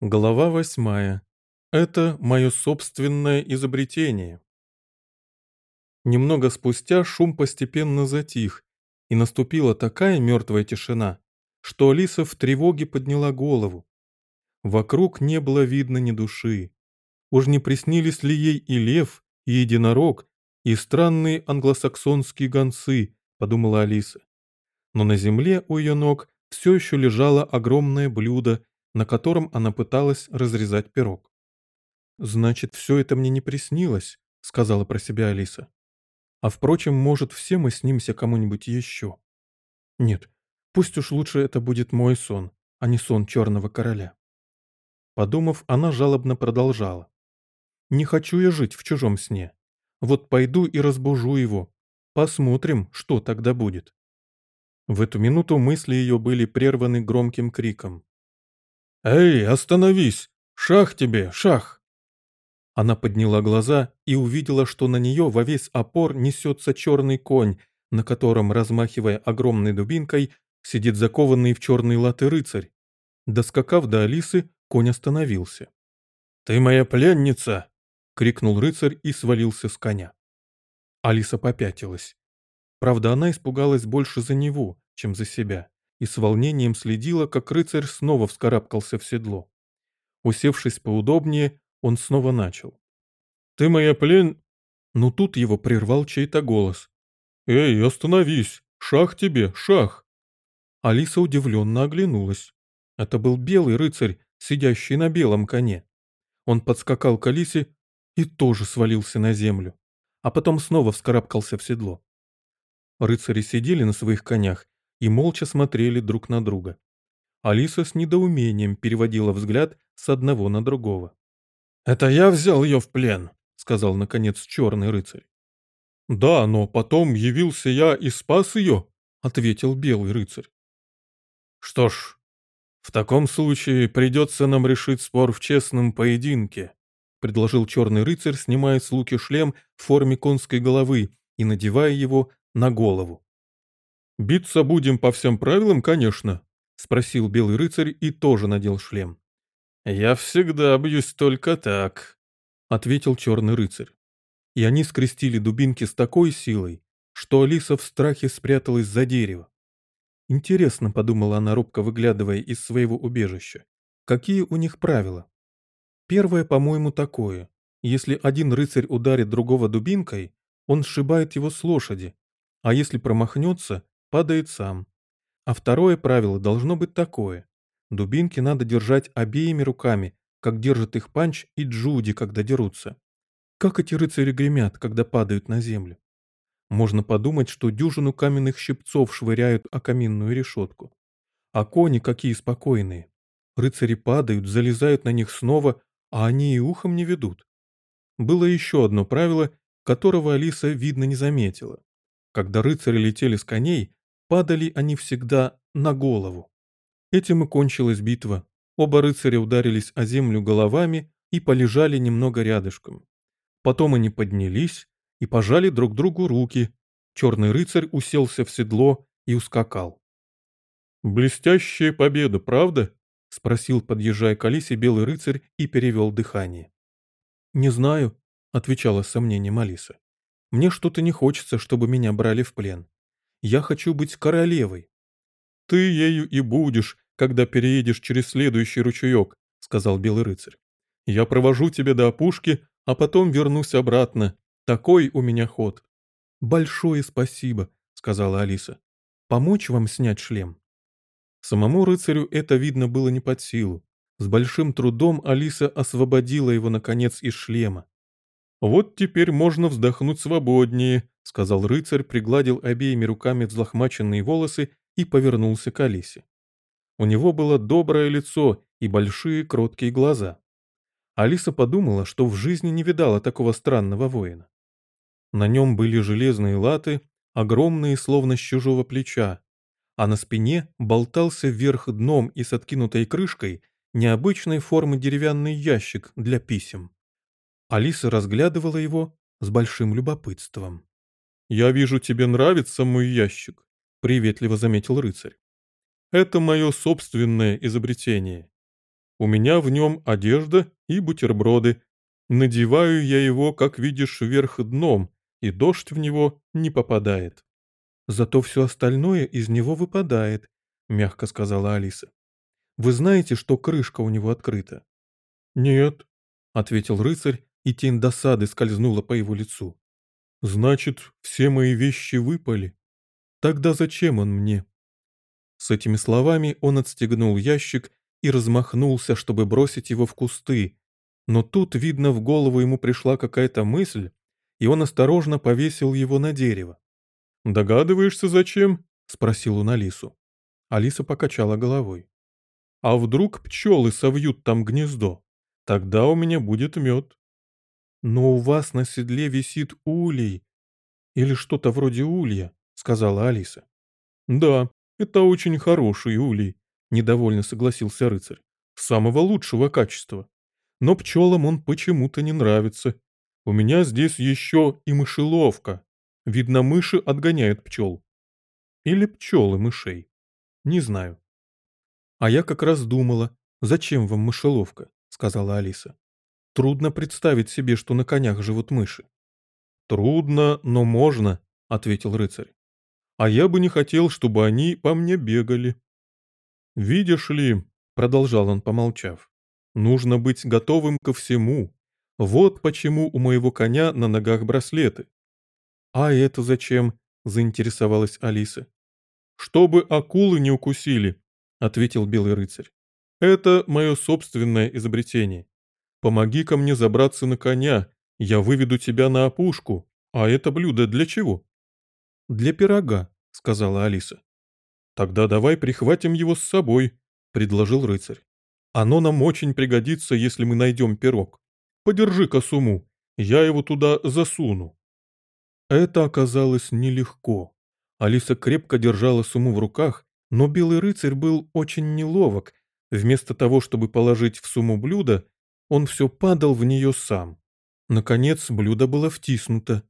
Глава восьмая. Это мое собственное изобретение. Немного спустя шум постепенно затих, и наступила такая мертвая тишина, что Алиса в тревоге подняла голову. Вокруг не было видно ни души. Уж не приснились ли ей и лев, и единорог, и странные англосаксонские гонцы, подумала Алиса. Но на земле у ее ног все еще лежало огромное блюдо на котором она пыталась разрезать пирог. «Значит, все это мне не приснилось», — сказала про себя Алиса. «А впрочем, может, все мы снимся кому-нибудь еще. Нет, пусть уж лучше это будет мой сон, а не сон черного короля». Подумав, она жалобно продолжала. «Не хочу я жить в чужом сне. Вот пойду и разбужу его. Посмотрим, что тогда будет». В эту минуту мысли ее были прерваны громким криком. «Эй, остановись! Шах тебе, шах!» Она подняла глаза и увидела, что на нее во весь опор несется черный конь, на котором, размахивая огромной дубинкой, сидит закованный в черный латы рыцарь. Доскакав до Алисы, конь остановился. «Ты моя пленница!» — крикнул рыцарь и свалился с коня. Алиса попятилась. Правда, она испугалась больше за него, чем за себя и с волнением следила, как рыцарь снова вскарабкался в седло. Усевшись поудобнее, он снова начал. «Ты моя плен...» Но тут его прервал чей-то голос. «Эй, остановись! Шах тебе, шах!» Алиса удивленно оглянулась. Это был белый рыцарь, сидящий на белом коне. Он подскакал к Алисе и тоже свалился на землю, а потом снова вскарабкался в седло. Рыцари сидели на своих конях и молча смотрели друг на друга. Алиса с недоумением переводила взгляд с одного на другого. «Это я взял ее в плен», — сказал, наконец, черный рыцарь. «Да, но потом явился я и спас ее», — ответил белый рыцарь. «Что ж, в таком случае придется нам решить спор в честном поединке», — предложил черный рыцарь, снимая с луки шлем в форме конской головы и надевая его на голову. «Биться будем по всем правилам, конечно», — спросил белый рыцарь и тоже надел шлем. «Я всегда бьюсь только так», — ответил черный рыцарь. И они скрестили дубинки с такой силой, что Алиса в страхе спряталась за дерево. Интересно, подумала она, робко выглядывая из своего убежища, какие у них правила. Первое, по-моему, такое. Если один рыцарь ударит другого дубинкой, он сшибает его с лошади, а если промахнется, падает сам. А второе правило должно быть такое. Дубинки надо держать обеими руками, как держат их Панч и Джуди, когда дерутся. Как эти рыцари гремят, когда падают на землю. Можно подумать, что дюжину каменных щипцов швыряют о каминную решетку. А кони какие спокойные. Рыцари падают, залезают на них снова, а они и ухом не ведут. Было еще одно правило, которого Алиса, видно, не заметила. Когда рыцари летели с коней, Падали они всегда на голову. Этим и кончилась битва. Оба рыцаря ударились о землю головами и полежали немного рядышком. Потом они поднялись и пожали друг другу руки. Черный рыцарь уселся в седло и ускакал. «Блестящая победа, правда?» — спросил, подъезжая к Алисе, белый рыцарь и перевел дыхание. «Не знаю», — отвечала с сомнением Алиса. «Мне что-то не хочется, чтобы меня брали в плен. Я хочу быть королевой». «Ты ею и будешь, когда переедешь через следующий ручеек», — сказал Белый рыцарь. «Я провожу тебя до опушки, а потом вернусь обратно. Такой у меня ход». «Большое спасибо», — сказала Алиса. «Помочь вам снять шлем?» Самому рыцарю это видно было не под силу. С большим трудом Алиса освободила его, наконец, из шлема. «Вот теперь можно вздохнуть свободнее», — сказал рыцарь, пригладил обеими руками взлохмаченные волосы и повернулся к Алисе. У него было доброе лицо и большие кроткие глаза. Алиса подумала, что в жизни не видала такого странного воина. На нем были железные латы, огромные, словно с чужого плеча, а на спине болтался вверх дном и с откинутой крышкой необычной формы деревянный ящик для писем. Алиса разглядывала его с большим любопытством. «Я вижу, тебе нравится мой ящик», — приветливо заметил рыцарь. «Это мое собственное изобретение». У меня в нем одежда и бутерброды. Надеваю я его, как видишь, вверх дном, и дождь в него не попадает. Зато все остальное из него выпадает, мягко сказала Алиса. Вы знаете, что крышка у него открыта? Нет, ответил рыцарь, и тень досады скользнула по его лицу. Значит, все мои вещи выпали. Тогда зачем он мне? С этими словами он отстегнул ящик и размахнулся, чтобы бросить его в кусты. Но тут, видно, в голову ему пришла какая-то мысль, и он осторожно повесил его на дерево. «Догадываешься, зачем?» — спросил он Алису. Алиса покачала головой. «А вдруг пчелы совьют там гнездо? Тогда у меня будет мед». «Но у вас на седле висит улей. Или что-то вроде улья», — сказала Алиса. «Да, это очень хороший улей», — недовольно согласился рыцарь. «Самого лучшего качества. Но пчелам он почему-то не нравится. У меня здесь еще и мышеловка. Видно, мыши отгоняют пчел. Или пчелы мышей. Не знаю». «А я как раз думала, зачем вам мышеловка?» — сказала Алиса. Трудно представить себе, что на конях живут мыши. Трудно, но можно, ответил рыцарь. А я бы не хотел, чтобы они по мне бегали. Видишь ли, продолжал он, помолчав, нужно быть готовым ко всему. Вот почему у моего коня на ногах браслеты. А это зачем? заинтересовалась Алиса. Чтобы акулы не укусили, ответил белый рыцарь. Это мое собственное изобретение. Помоги-ка мне забраться на коня, я выведу тебя на опушку. А это блюдо для чего?» «Для пирога», — сказала Алиса. «Тогда давай прихватим его с собой», — предложил рыцарь. «Оно нам очень пригодится, если мы найдем пирог. Подержи-ка суму, я его туда засуну». Это оказалось нелегко. Алиса крепко держала суму в руках, но белый рыцарь был очень неловок. Вместо того, чтобы положить в сумму блюдо, он все падал в нее сам. Наконец, блюдо было втиснуто.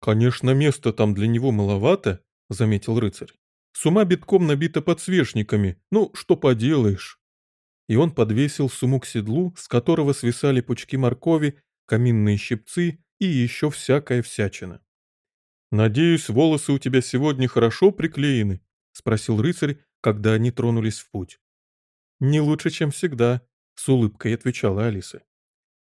«Конечно, места там для него маловато», — заметил рыцарь. «С ума битком набита подсвечниками. Ну, что поделаешь». И он подвесил суму к седлу, с которого свисали пучки моркови, каминные щипцы и еще всякая всячина. «Надеюсь, волосы у тебя сегодня хорошо приклеены?» — спросил рыцарь, когда они тронулись в путь. «Не лучше, чем всегда», с улыбкой отвечала Алиса.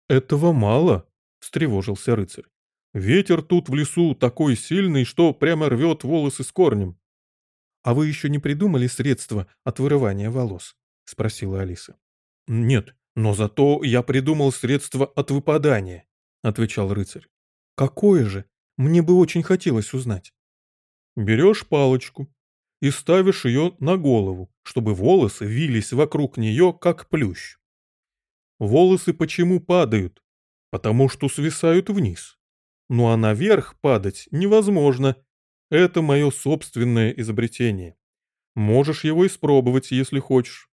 «Этого мало», — встревожился рыцарь. «Ветер тут в лесу такой сильный, что прямо рвет волосы с корнем». «А вы еще не придумали средства от вырывания волос?» — спросила Алиса. «Нет, но зато я придумал средство от выпадания», — отвечал рыцарь. «Какое же? Мне бы очень хотелось узнать». «Берешь палочку и ставишь ее на голову, чтобы волосы вились вокруг нее, как плющ. Волосы почему падают? Потому что свисают вниз. Ну а наверх падать невозможно. Это мое собственное изобретение. Можешь его испробовать, если хочешь.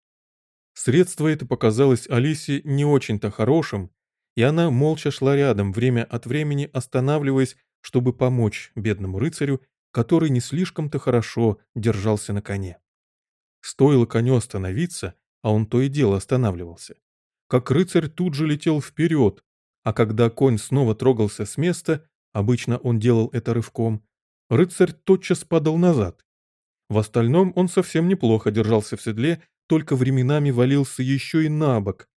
Средство это показалось Алисе не очень-то хорошим, и она молча шла рядом, время от времени останавливаясь, чтобы помочь бедному рыцарю, который не слишком-то хорошо держался на коне. Стоило коню остановиться, а он то и дело останавливался как рыцарь тут же летел вперед, а когда конь снова трогался с места, обычно он делал это рывком, рыцарь тотчас падал назад. В остальном он совсем неплохо держался в седле, только временами валился еще и на бок.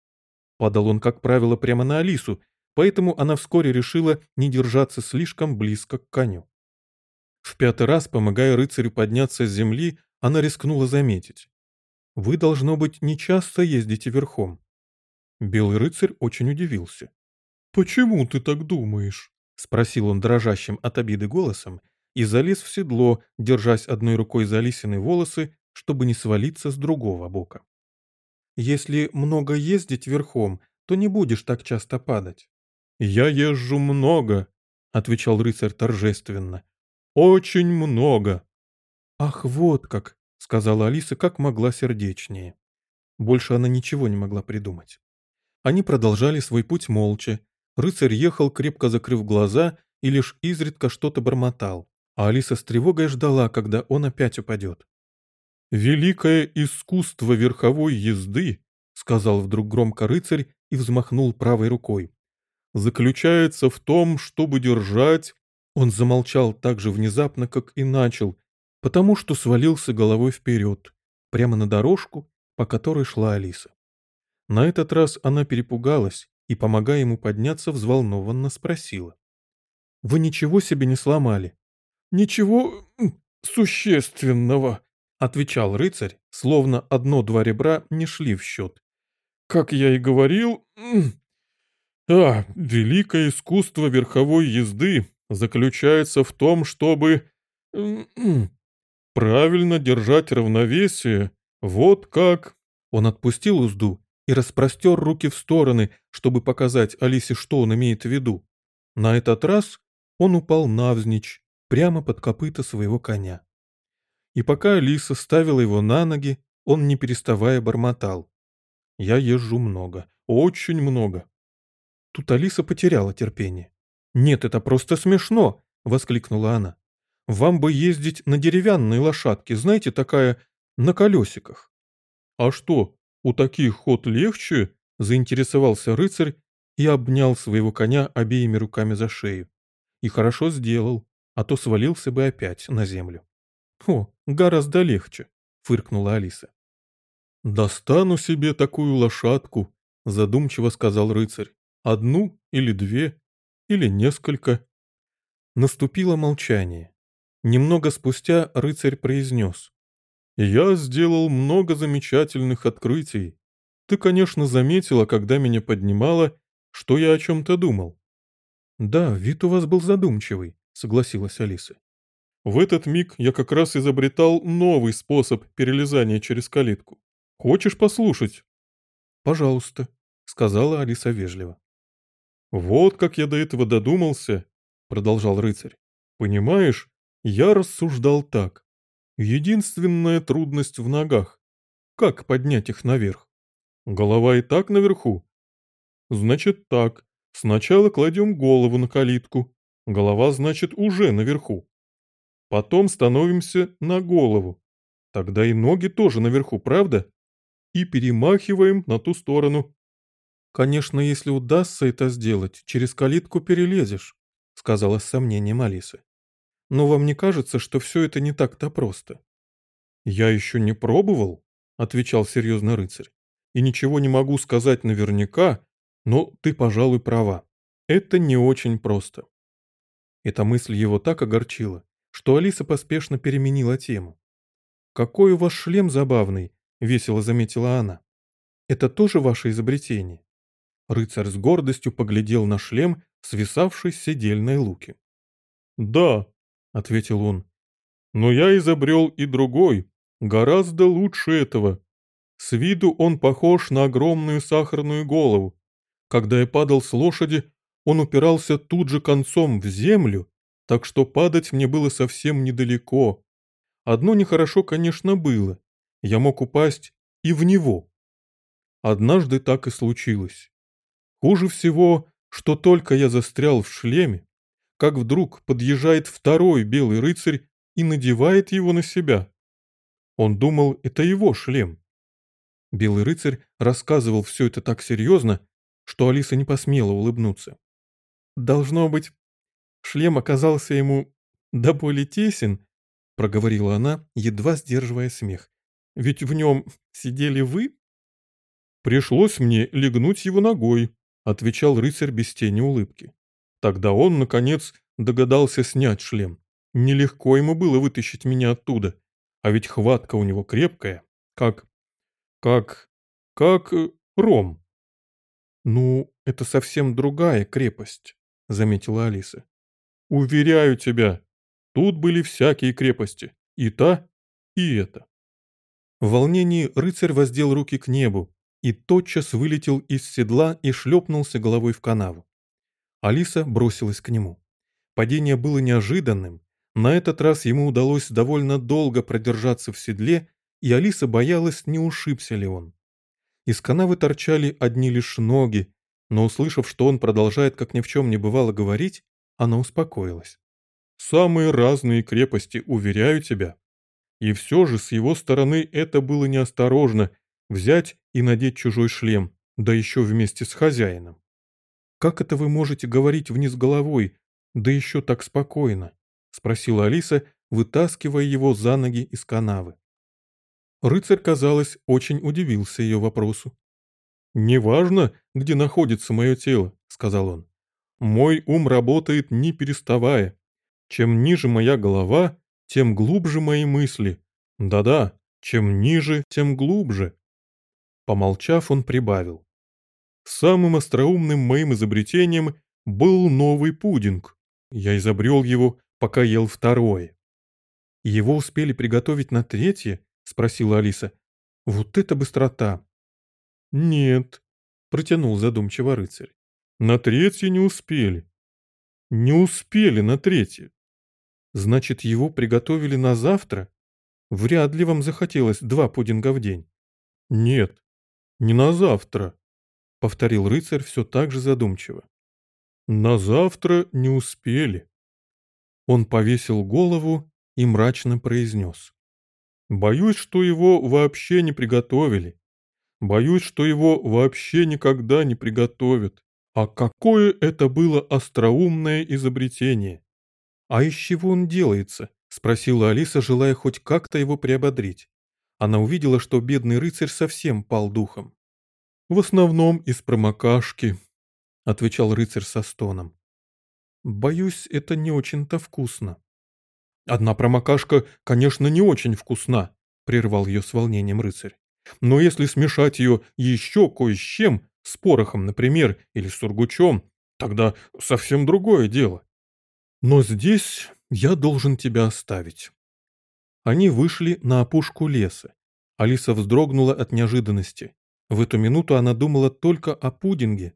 Падал он, как правило, прямо на Алису, поэтому она вскоре решила не держаться слишком близко к коню. В пятый раз, помогая рыцарю подняться с земли, она рискнула заметить. «Вы, должно быть, не часто ездите верхом. Белый рыцарь очень удивился. «Почему ты так думаешь?» — спросил он дрожащим от обиды голосом и залез в седло, держась одной рукой за лисины волосы, чтобы не свалиться с другого бока. «Если много ездить верхом, то не будешь так часто падать». «Я езжу много», — отвечал рыцарь торжественно. «Очень много». «Ах, вот как», — сказала Алиса как могла сердечнее. Больше она ничего не могла придумать. Они продолжали свой путь молча. Рыцарь ехал, крепко закрыв глаза, и лишь изредка что-то бормотал, а Алиса с тревогой ждала, когда он опять упадет. «Великое искусство верховой езды», сказал вдруг громко рыцарь и взмахнул правой рукой. «Заключается в том, чтобы держать...» Он замолчал так же внезапно, как и начал, потому что свалился головой вперед, прямо на дорожку, по которой шла Алиса. На этот раз она перепугалась и, помогая ему подняться, взволнованно спросила. «Вы ничего себе не сломали?» «Ничего существенного», — отвечал рыцарь, словно одно-два ребра не шли в счет. «Как я и говорил, а, великое искусство верховой езды заключается в том, чтобы правильно держать равновесие, вот как...» Он отпустил узду и распростер руки в стороны, чтобы показать Алисе, что он имеет в виду. На этот раз он упал навзничь, прямо под копыта своего коня. И пока Алиса ставила его на ноги, он не переставая бормотал. «Я езжу много, очень много». Тут Алиса потеряла терпение. «Нет, это просто смешно!» — воскликнула она. «Вам бы ездить на деревянной лошадке, знаете, такая, на колесиках». «А что, у таких ход легче?» — заинтересовался рыцарь и обнял своего коня обеими руками за шею. И хорошо сделал, а то свалился бы опять на землю. «О, гораздо легче», — фыркнула Алиса. «Достану себе такую лошадку», — задумчиво сказал рыцарь. «Одну или две, или несколько». Наступило молчание. Немного спустя рыцарь произнес. «Я сделал много замечательных открытий. Ты, конечно, заметила, когда меня поднимала, что я о чем-то думал». «Да, вид у вас был задумчивый», — согласилась Алиса. В этот миг я как раз изобретал новый способ перелезания через калитку. Хочешь послушать?» «Пожалуйста», — сказала Алиса вежливо. «Вот как я до этого додумался», — продолжал рыцарь. «Понимаешь, я рассуждал так. Единственная трудность в ногах. Как поднять их наверх? Голова и так наверху. Значит так, сначала кладем голову на калитку. Голова, значит, уже наверху. Потом становимся на голову. Тогда и ноги тоже наверху, правда? И перемахиваем на ту сторону. Конечно, если удастся это сделать, через калитку перелезешь, сказала с сомнением Алиса. Но вам не кажется, что все это не так-то просто? Я еще не пробовал, отвечал серьезно рыцарь. И ничего не могу сказать наверняка, но ты, пожалуй, права. Это не очень просто. Эта мысль его так огорчила, что Алиса поспешно переменила тему. «Какой у вас шлем забавный!» — весело заметила она. «Это тоже ваше изобретение?» Рыцарь с гордостью поглядел на шлем, свисавший с седельной луки. «Да», — ответил он, — «но я изобрел и другой, гораздо лучше этого. С виду он похож на огромную сахарную голову. Когда я падал с лошади, он упирался тут же концом в землю так что падать мне было совсем недалеко. Одно нехорошо, конечно, было. Я мог упасть и в него. Однажды так и случилось. Хуже всего, что только я застрял в шлеме, как вдруг подъезжает второй белый рыцарь и надевает его на себя. Он думал, это его шлем. Белый рыцарь рассказывал все это так серьезно, что Алиса не посмела улыбнуться. «Должно быть, Шлем оказался ему до боли тесен, проговорила она, едва сдерживая смех. Ведь в нем сидели вы? Пришлось мне легнуть его ногой, отвечал рыцарь без тени улыбки. Тогда он, наконец, догадался снять шлем. Нелегко ему было вытащить меня оттуда, а ведь хватка у него крепкая, как... как... как... Э, ром. «Ну, это совсем другая крепость», — заметила Алиса. Уверяю тебя, тут были всякие крепости, и та, и эта. В волнении рыцарь воздел руки к небу и тотчас вылетел из седла и шлепнулся головой в канаву. Алиса бросилась к нему. Падение было неожиданным. На этот раз ему удалось довольно долго продержаться в седле, и Алиса боялась, не ушибся ли он. Из канавы торчали одни лишь ноги, но услышав, что он продолжает, как ни в чем не бывало, говорить, она успокоилась. «Самые разные крепости, уверяю тебя. И все же с его стороны это было неосторожно, взять и надеть чужой шлем, да еще вместе с хозяином. «Как это вы можете говорить вниз головой, да еще так спокойно?» — спросила Алиса, вытаскивая его за ноги из канавы. Рыцарь, казалось, очень удивился ее вопросу. «Неважно, где находится мое тело», — сказал он. «Мой ум работает не переставая. Чем ниже моя голова, тем глубже мои мысли. Да-да, чем ниже, тем глубже». Помолчав, он прибавил. Самым остроумным моим изобретением был новый пудинг. Я изобрел его, пока ел второе. Его успели приготовить на третье? Спросила Алиса. Вот это быстрота! Нет, протянул задумчиво рыцарь. На третье не успели. Не успели на третье. Значит, его приготовили на завтра? Вряд ли вам захотелось два пудинга в день. Нет, не на завтра, повторил рыцарь все так же задумчиво. На завтра не успели. Он повесил голову и мрачно произнес. «Боюсь, что его вообще не приготовили. Боюсь, что его вообще никогда не приготовят. А какое это было остроумное изобретение!» «А из чего он делается?» — спросила Алиса, желая хоть как-то его приободрить. Она увидела, что бедный рыцарь совсем пал духом. «В основном из промокашки», — отвечал рыцарь со стоном. «Боюсь, это не очень-то вкусно». «Одна промокашка, конечно, не очень вкусна», — прервал ее с волнением рыцарь. «Но если смешать ее еще кое с чем, с порохом, например, или с сургучом, тогда совсем другое дело. Но здесь я должен тебя оставить». Они вышли на опушку леса. Алиса вздрогнула от неожиданности. В эту минуту она думала только о пудинге.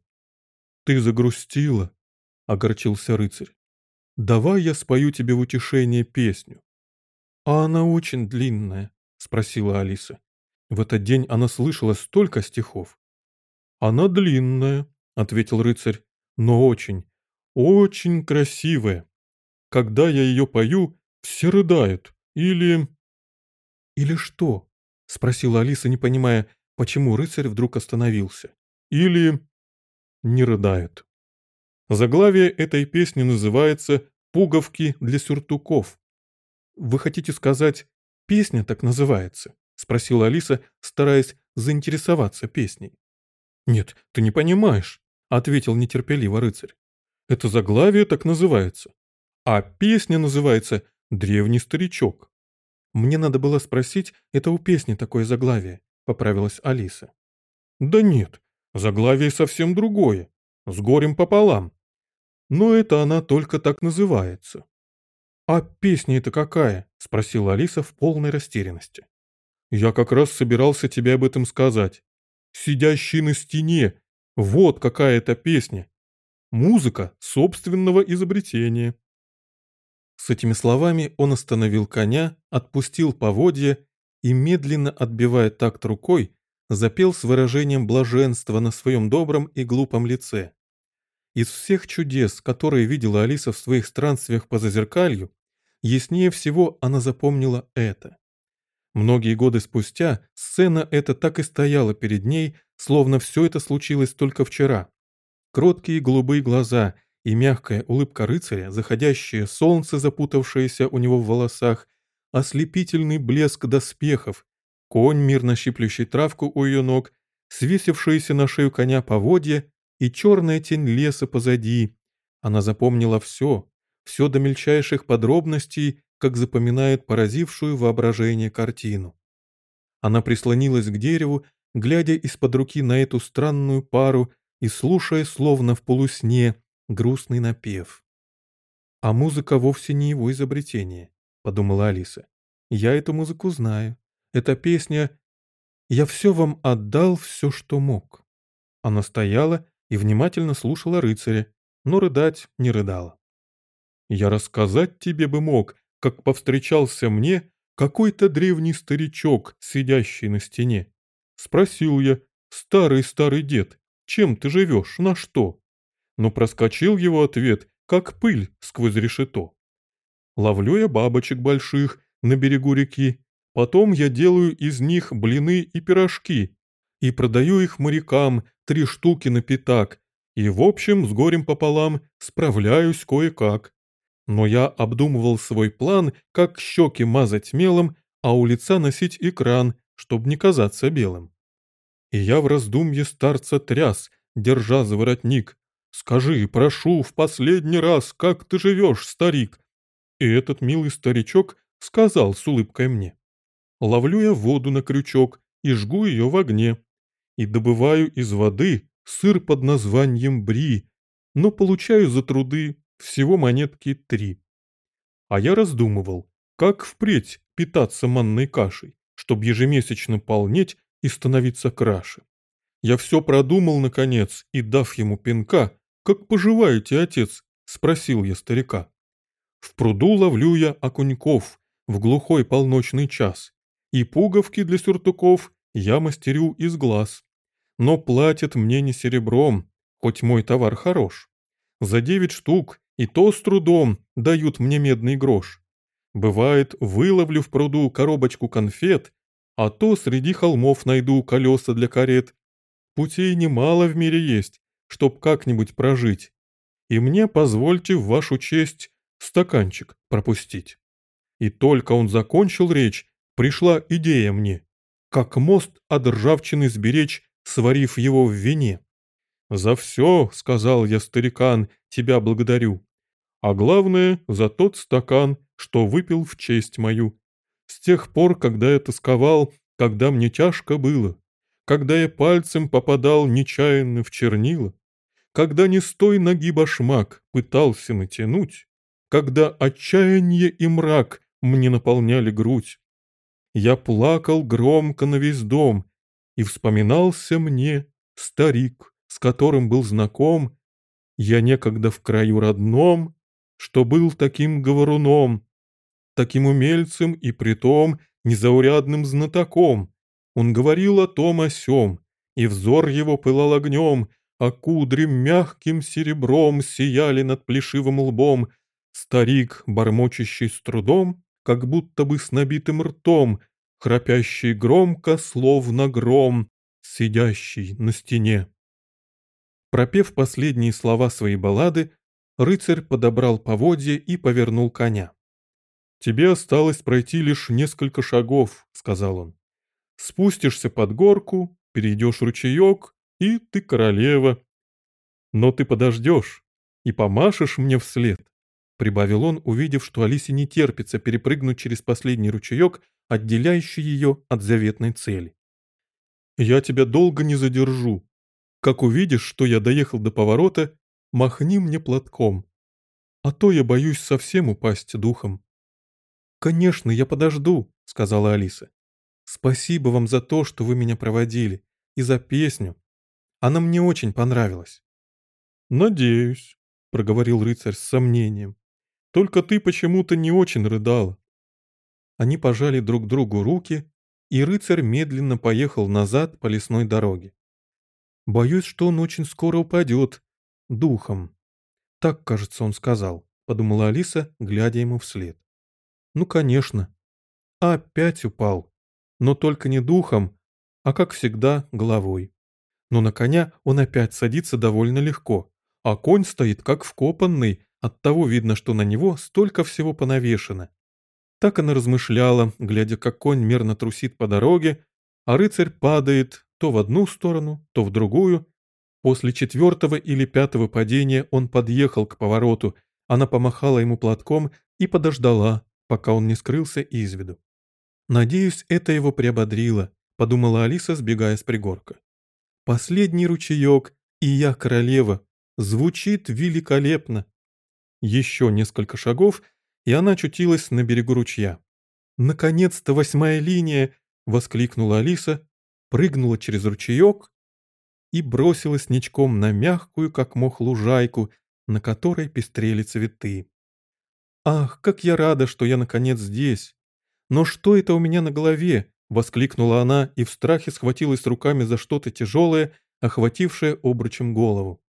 «Ты загрустила», огорчился рыцарь. «Давай я спою тебе в утешение песню». «А она очень длинная», — спросила Алиса. В этот день она слышала столько стихов. «Она длинная», — ответил рыцарь, — «но очень, очень красивая. Когда я ее пою, все рыдают. Или...» «Или что?» — спросила Алиса, не понимая, почему рыцарь вдруг остановился. «Или...» «Не рыдают», Заглавие этой песни называется «Пуговки для сюртуков». «Вы хотите сказать, песня так называется?» — спросила Алиса, стараясь заинтересоваться песней. «Нет, ты не понимаешь», — ответил нетерпеливо рыцарь. «Это заглавие так называется. А песня называется «Древний старичок». «Мне надо было спросить, это у песни такое заглавие», — поправилась Алиса. «Да нет, заглавие совсем другое. С горем пополам но это она только так называется. «А песня это какая?» – спросила Алиса в полной растерянности. «Я как раз собирался тебе об этом сказать. Сидящий на стене. Вот какая это песня. Музыка собственного изобретения». С этими словами он остановил коня, отпустил поводья и, медленно отбивая такт рукой, запел с выражением блаженства на своем добром и глупом лице. Из всех чудес, которые видела Алиса в своих странствиях по зазеркалью, яснее всего она запомнила это. Многие годы спустя сцена эта так и стояла перед ней, словно все это случилось только вчера. Кроткие голубые глаза и мягкая улыбка рыцаря, заходящее солнце, запутавшееся у него в волосах, ослепительный блеск доспехов, конь, мирно щиплющий травку у ее ног, свесившиеся на шею коня поводья и черная тень леса позади. Она запомнила все, все до мельчайших подробностей, как запоминает поразившую воображение картину. Она прислонилась к дереву, глядя из-под руки на эту странную пару и слушая, словно в полусне, грустный напев. «А музыка вовсе не его изобретение», — подумала Алиса. «Я эту музыку знаю. Эта песня «Я все вам отдал, все, что мог». Она стояла и внимательно слушала рыцаря, но рыдать не рыдала. «Я рассказать тебе бы мог, как повстречался мне какой-то древний старичок, сидящий на стене. Спросил я, старый-старый дед, чем ты живешь, на что? Но проскочил его ответ, как пыль сквозь решето. Ловлю я бабочек больших на берегу реки, потом я делаю из них блины и пирожки, и продаю их морякам три штуки на пятак, и в общем с горем пополам справляюсь кое-как. Но я обдумывал свой план, как щеки мазать мелом, а у лица носить экран, чтобы не казаться белым. И я в раздумье старца тряс, держа за воротник. «Скажи, прошу, в последний раз, как ты живешь, старик?» И этот милый старичок сказал с улыбкой мне. Ловлю я воду на крючок и жгу ее в огне. И добываю из воды сыр под названием бри, но получаю за труды всего монетки три. А я раздумывал, как впредь питаться манной кашей, чтобы ежемесячно полнеть и становиться краше. Я все продумал, наконец, и, дав ему пинка, «Как поживаете, отец?» – спросил я старика. В пруду ловлю я окуньков в глухой полночный час, и пуговки для сюртуков я мастерю из глаз. Но платят мне не серебром, хоть мой товар хорош. За девять штук и то с трудом дают мне медный грош. Бывает, выловлю в пруду коробочку конфет, а то среди холмов найду колеса для карет. Путей немало в мире есть, чтоб как-нибудь прожить. И мне позвольте в вашу честь стаканчик пропустить. И только он закончил речь, пришла идея мне, как мост от ржавчины сберечь, сварив его в вине. «За все, — сказал я, старикан, — тебя благодарю. А главное, за тот стакан, что выпил в честь мою. С тех пор, когда я тосковал, когда мне тяжко было, когда я пальцем попадал нечаянно в чернила, когда не с той ноги башмак пытался натянуть, когда отчаяние и мрак мне наполняли грудь. Я плакал громко на весь дом, и вспоминался мне старик, с которым был знаком, я некогда в краю родном, что был таким говоруном, таким умельцем и притом незаурядным знатоком. Он говорил о том о сём, и взор его пылал огнем, а кудри мягким серебром сияли над плешивым лбом. Старик, бормочащий с трудом, как будто бы с набитым ртом, храпящий громко, словно гром, сидящий на стене. Пропев последние слова своей баллады, рыцарь подобрал поводья и повернул коня. «Тебе осталось пройти лишь несколько шагов», — сказал он. «Спустишься под горку, перейдешь ручеек, и ты королева. Но ты подождешь и помашешь мне вслед», — прибавил он, увидев, что Алисе не терпится перепрыгнуть через последний ручеек, отделяющий ее от заветной цели. «Я тебя долго не задержу. Как увидишь, что я доехал до поворота, махни мне платком. А то я боюсь совсем упасть духом». «Конечно, я подожду», — сказала Алиса. «Спасибо вам за то, что вы меня проводили, и за песню. Она мне очень понравилась». «Надеюсь», — проговорил рыцарь с сомнением. «Только ты почему-то не очень рыдала». Они пожали друг другу руки, и рыцарь медленно поехал назад по лесной дороге. «Боюсь, что он очень скоро упадет. Духом». «Так, кажется, он сказал», — подумала Алиса, глядя ему вслед. Ну, конечно. Опять упал. Но только не духом, а, как всегда, головой. Но на коня он опять садится довольно легко, а конь стоит как вкопанный, оттого видно, что на него столько всего понавешено. Так она размышляла, глядя, как конь мерно трусит по дороге, а рыцарь падает то в одну сторону, то в другую. После четвертого или пятого падения он подъехал к повороту, она помахала ему платком и подождала, пока он не скрылся из виду. «Надеюсь, это его приободрило», — подумала Алиса, сбегая с пригорка. «Последний ручеек, и я королева. Звучит великолепно». Еще несколько шагов, и она очутилась на берегу ручья. «Наконец-то восьмая линия!» — воскликнула Алиса, прыгнула через ручеек и бросилась ничком на мягкую, как мох, лужайку, на которой пестрели цветы. «Ах, как я рада, что я наконец здесь! Но что это у меня на голове?» — воскликнула она и в страхе схватилась руками за что-то тяжелое, охватившее обручем голову.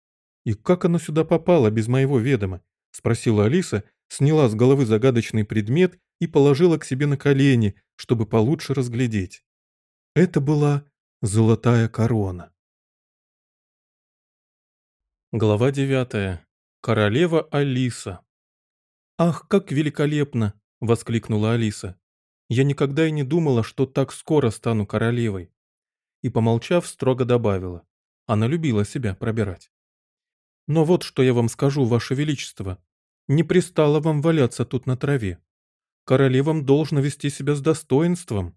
«И как оно сюда попало без моего ведома?» — спросила Алиса, сняла с головы загадочный предмет и положила к себе на колени, чтобы получше разглядеть. Это была золотая корона. Глава девятая. Королева Алиса. «Ах, как великолепно!» — воскликнула Алиса. «Я никогда и не думала, что так скоро стану королевой». И, помолчав, строго добавила. Она любила себя пробирать. «Но вот что я вам скажу, ваше величество. Не пристало вам валяться тут на траве. Королевам должно вести себя с достоинством».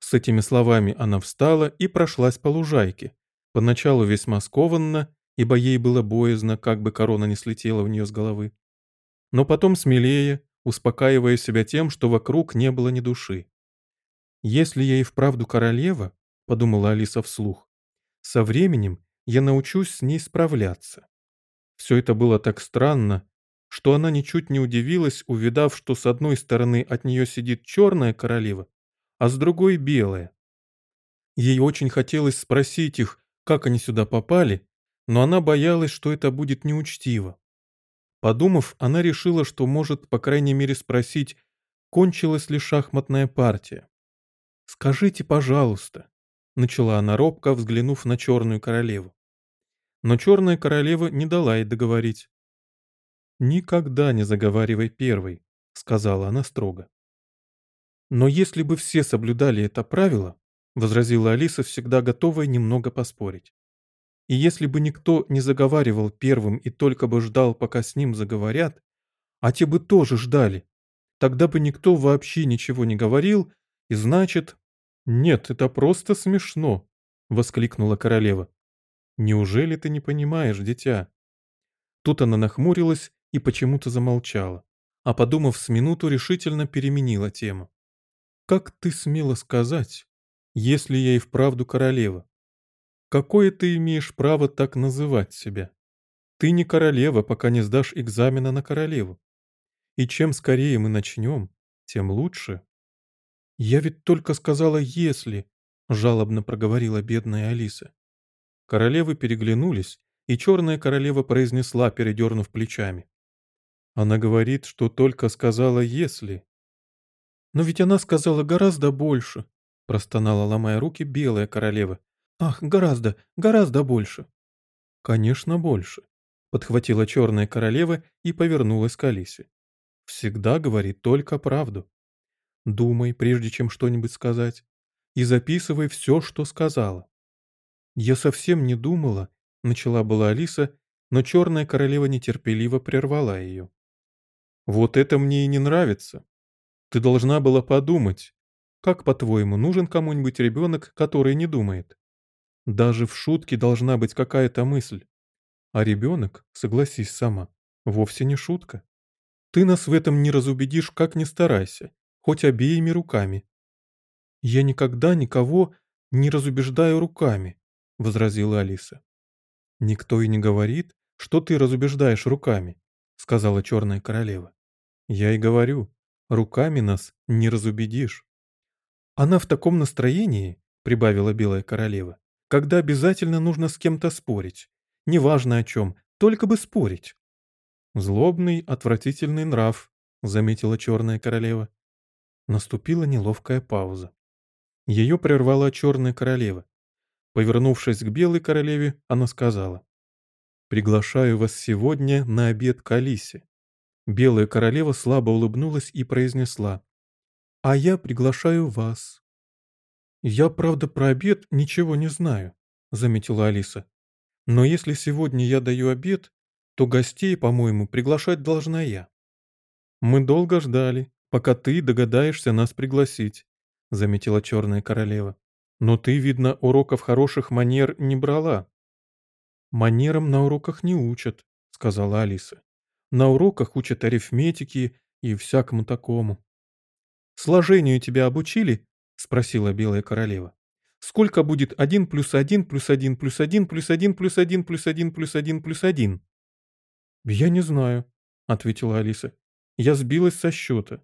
С этими словами она встала и прошлась по лужайке, поначалу весьма скованно, ибо ей было боязно, как бы корона не слетела у нее с головы. Но потом смелее, успокаивая себя тем, что вокруг не было ни души. «Если я и вправду королева», — подумала Алиса вслух, — «со временем я научусь с ней справляться». Все это было так странно, что она ничуть не удивилась, увидав, что с одной стороны от нее сидит черная королева, а с другой белая. Ей очень хотелось спросить их, как они сюда попали, но она боялась, что это будет неучтиво. Подумав, она решила, что может, по крайней мере, спросить, кончилась ли шахматная партия. «Скажите, пожалуйста», — начала она робко, взглянув на черную королеву. Но черная королева не дала ей договорить. «Никогда не заговаривай первой», — сказала она строго. «Но если бы все соблюдали это правило», — возразила Алиса, всегда готовая немного поспорить. «И если бы никто не заговаривал первым и только бы ждал, пока с ним заговорят, а те бы тоже ждали, тогда бы никто вообще ничего не говорил, и значит...» «Нет, это просто смешно», — воскликнула королева. «Неужели ты не понимаешь, дитя?» Тут она нахмурилась и почему-то замолчала, а подумав с минуту, решительно переменила тему. Как ты смела сказать, если я и вправду королева? Какое ты имеешь право так называть себя? Ты не королева, пока не сдашь экзамена на королеву. И чем скорее мы начнем, тем лучше. Я ведь только сказала «если», — жалобно проговорила бедная Алиса. Королевы переглянулись, и черная королева произнесла, передернув плечами. Она говорит, что только сказала «если», «Но ведь она сказала гораздо больше», — простонала, ломая руки, белая королева. «Ах, гораздо, гораздо больше». «Конечно, больше», — подхватила черная королева и повернулась к Алисе. «Всегда говорит только правду. Думай, прежде чем что-нибудь сказать, и записывай все, что сказала». «Я совсем не думала», — начала была Алиса, но черная королева нетерпеливо прервала ее. «Вот это мне и не нравится», ты должна была подумать, как, по-твоему, нужен кому-нибудь ребенок, который не думает? Даже в шутке должна быть какая-то мысль. А ребенок, согласись сама, вовсе не шутка. Ты нас в этом не разубедишь, как ни старайся, хоть обеими руками. Я никогда никого не разубеждаю руками, возразила Алиса. Никто и не говорит, что ты разубеждаешь руками, сказала черная королева. Я и говорю, Руками нас не разубедишь. Она в таком настроении, прибавила белая королева, когда обязательно нужно с кем-то спорить. Неважно о чем, только бы спорить. Злобный, отвратительный нрав, заметила черная королева. Наступила неловкая пауза. Ее прервала черная королева. Повернувшись к белой королеве, она сказала. «Приглашаю вас сегодня на обед к Алисе. Белая королева слабо улыбнулась и произнесла. «А я приглашаю вас». «Я, правда, про обед ничего не знаю», — заметила Алиса. «Но если сегодня я даю обед, то гостей, по-моему, приглашать должна я». «Мы долго ждали, пока ты догадаешься нас пригласить», — заметила черная королева. «Но ты, видно, уроков хороших манер не брала». «Манерам на уроках не учат», — сказала Алиса. На уроках учат арифметики и всякому такому. «Сложению тебя обучили?» — спросила Белая Королева. «Сколько будет один плюс один плюс один плюс один плюс один плюс один плюс один плюс один плюс один?» «Я не знаю», — ответила Алиса. «Я сбилась со счета».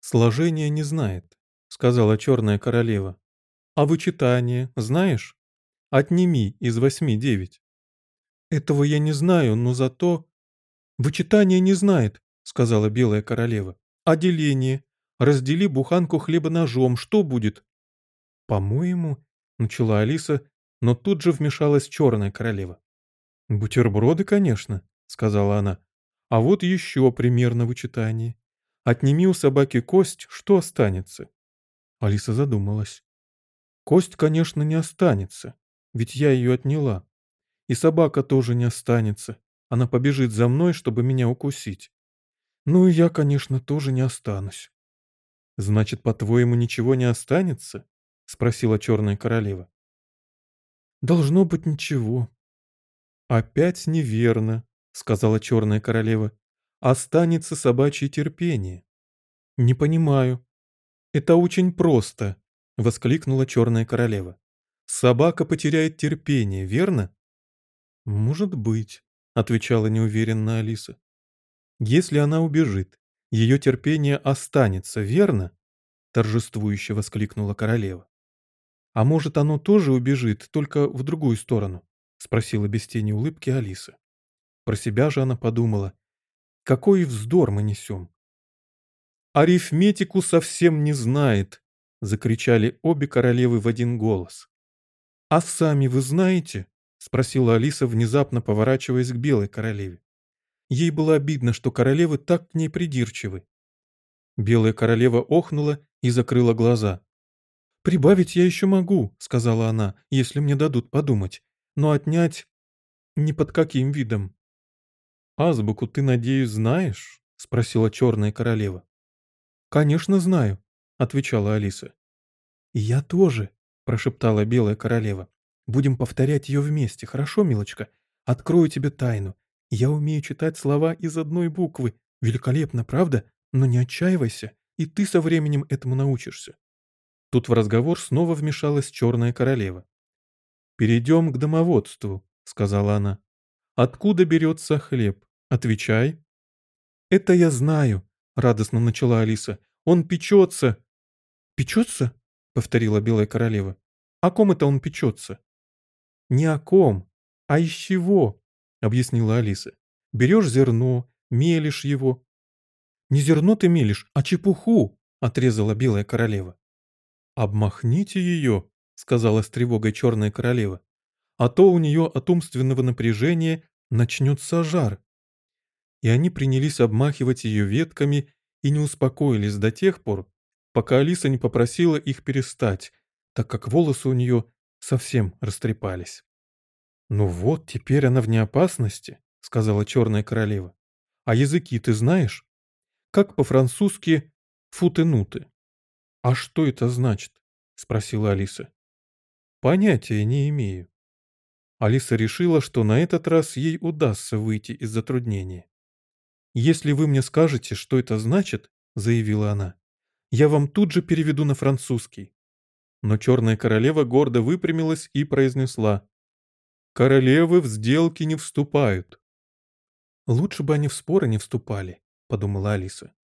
«Сложение не знает», — сказала Черная Королева. «А вычитание знаешь? Отними из восьми девять». «Этого я не знаю, но зато...» «Вычитание не знает», — сказала белая королева. «А деление? Раздели буханку хлеба ножом, что будет?» «По-моему, начала Алиса, но тут же вмешалась черная королева. «Бутерброды, конечно», — сказала она. «А вот еще примерно вычитание. Отними у собаки кость, что останется?» Алиса задумалась. «Кость, конечно, не останется, ведь я ее отняла. И собака тоже не останется. Она побежит за мной, чтобы меня укусить. Ну и я, конечно, тоже не останусь». «Значит, по-твоему, ничего не останется?» — спросила черная королева. «Должно быть ничего». «Опять неверно», — сказала черная королева. «Останется собачье терпение». «Не понимаю». «Это очень просто», — воскликнула черная королева. «Собака потеряет терпение, верно?» «Может быть», — отвечала неуверенно Алиса. «Если она убежит, ее терпение останется, верно?» торжествующе воскликнула королева. «А может, оно тоже убежит, только в другую сторону?» — спросила без тени улыбки Алиса. Про себя же она подумала. «Какой вздор мы несем!» «Арифметику совсем не знает!» — закричали обе королевы в один голос. «А сами вы знаете?» — спросила Алиса, внезапно поворачиваясь к белой королеве. Ей было обидно, что королевы так к ней придирчивы. Белая королева охнула и закрыла глаза. «Прибавить я еще могу», — сказала она, — «если мне дадут подумать. Но отнять ни под каким видом». «Азбуку ты, надеюсь, знаешь?» — спросила черная королева. «Конечно знаю», — отвечала Алиса. «Я тоже», — прошептала белая королева. «Будем повторять ее вместе, хорошо, милочка? Открою тебе тайну. Я умею читать слова из одной буквы. Великолепно, правда? Но не отчаивайся, и ты со временем этому научишься». Тут в разговор снова вмешалась черная королева. «Перейдем к домоводству», — сказала она. «Откуда берется хлеб? Отвечай». «Это я знаю», — радостно начала Алиса. «Он печется». «Печется?» — повторила белая королева. «О ком это он печется?» «Не о ком, а из чего?» — объяснила Алиса. «Берешь зерно, мелешь его». «Не зерно ты мелешь, а чепуху!» — отрезала белая королева. «Обмахните ее», — сказала с тревогой черная королева. «А то у нее от умственного напряжения начнется жар». И они принялись обмахивать ее ветками и не успокоились до тех пор, пока Алиса не попросила их перестать, так как волосы у нее совсем растрепались. «Ну вот, теперь она вне опасности», — сказала черная королева. «А языки ты знаешь? Как по-французски «футенуты»?» «А что это значит?» — спросила Алиса. «Понятия не имею». Алиса решила, что на этот раз ей удастся выйти из затруднения. «Если вы мне скажете, что это значит», — заявила она, — «я вам тут же переведу на французский». Но черная королева гордо выпрямилась и произнесла, «Королевы в сделки не вступают». «Лучше бы они в споры не вступали», — подумала Алиса.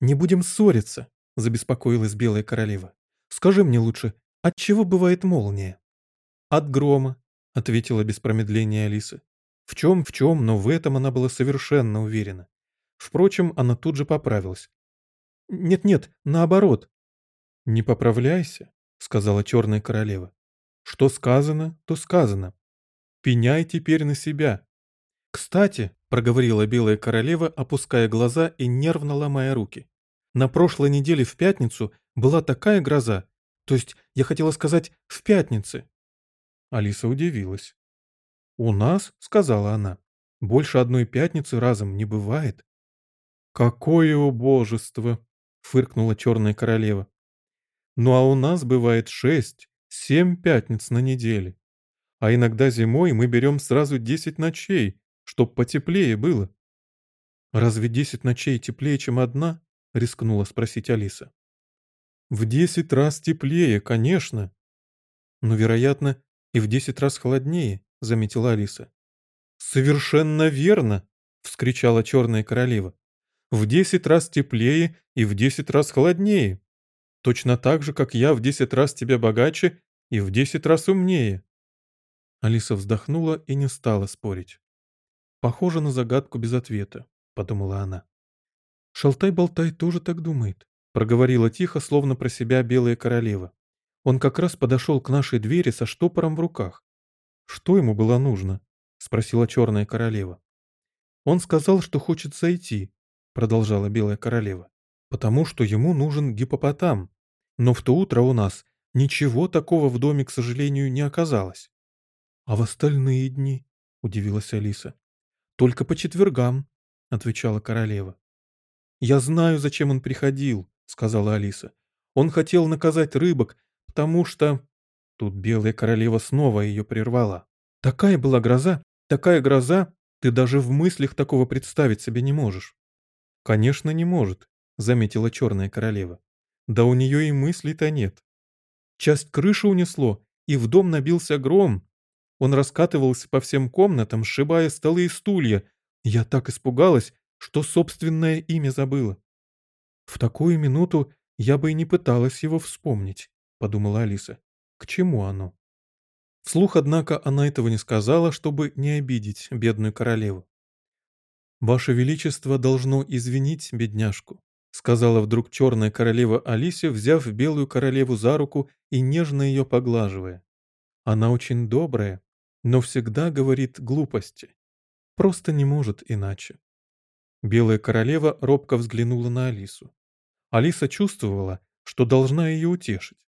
«Не будем ссориться», — забеспокоилась Белая Королева. «Скажи мне лучше, от чего бывает молния?» «От грома», — ответила без промедления Алиса. В чем, в чем, но в этом она была совершенно уверена. Впрочем, она тут же поправилась. «Нет-нет, наоборот». «Не поправляйся», — сказала Черная Королева. «Что сказано, то сказано. Пеняй теперь на себя». «Кстати», — проговорила Белая Королева, опуская глаза и нервно ломая руки. На прошлой неделе в пятницу была такая гроза. То есть, я хотела сказать, в пятнице. Алиса удивилась. «У нас, — сказала она, — больше одной пятницы разом не бывает». «Какое убожество!» — фыркнула черная королева. «Ну а у нас бывает шесть, семь пятниц на неделе. А иногда зимой мы берем сразу десять ночей, чтоб потеплее было». «Разве десять ночей теплее, чем одна?» — рискнула спросить Алиса. «В десять раз теплее, конечно». «Но, вероятно, и в десять раз холоднее», — заметила Алиса. «Совершенно верно!» — вскричала черная королева. «В десять раз теплее и в десять раз холоднее. Точно так же, как я в десять раз тебя богаче и в десять раз умнее». Алиса вздохнула и не стала спорить. «Похоже на загадку без ответа», — подумала она. «Шалтай-болтай тоже так думает», — проговорила тихо, словно про себя белая королева. Он как раз подошел к нашей двери со штопором в руках. «Что ему было нужно?» — спросила черная королева. «Он сказал, что хочет зайти», — продолжала белая королева, «потому что ему нужен гипопотам. Но в то утро у нас ничего такого в доме, к сожалению, не оказалось». «А в остальные дни?» — удивилась Алиса. «Только по четвергам», — отвечала королева. «Я знаю, зачем он приходил», — сказала Алиса. «Он хотел наказать рыбок, потому что...» Тут белая королева снова ее прервала. «Такая была гроза, такая гроза, ты даже в мыслях такого представить себе не можешь». «Конечно, не может», — заметила черная королева. «Да у нее и мыслей-то нет. Часть крыши унесло, и в дом набился гром. Он раскатывался по всем комнатам, сшибая столы и стулья. Я так испугалась, что собственное имя забыла. В такую минуту я бы и не пыталась его вспомнить, подумала Алиса. К чему оно? Вслух, однако, она этого не сказала, чтобы не обидеть бедную королеву. «Ваше Величество должно извинить бедняжку», сказала вдруг черная королева Алисе, взяв белую королеву за руку и нежно ее поглаживая. «Она очень добрая, но всегда говорит глупости. Просто не может иначе». Белая королева робко взглянула на Алису. Алиса чувствовала, что должна ее утешить.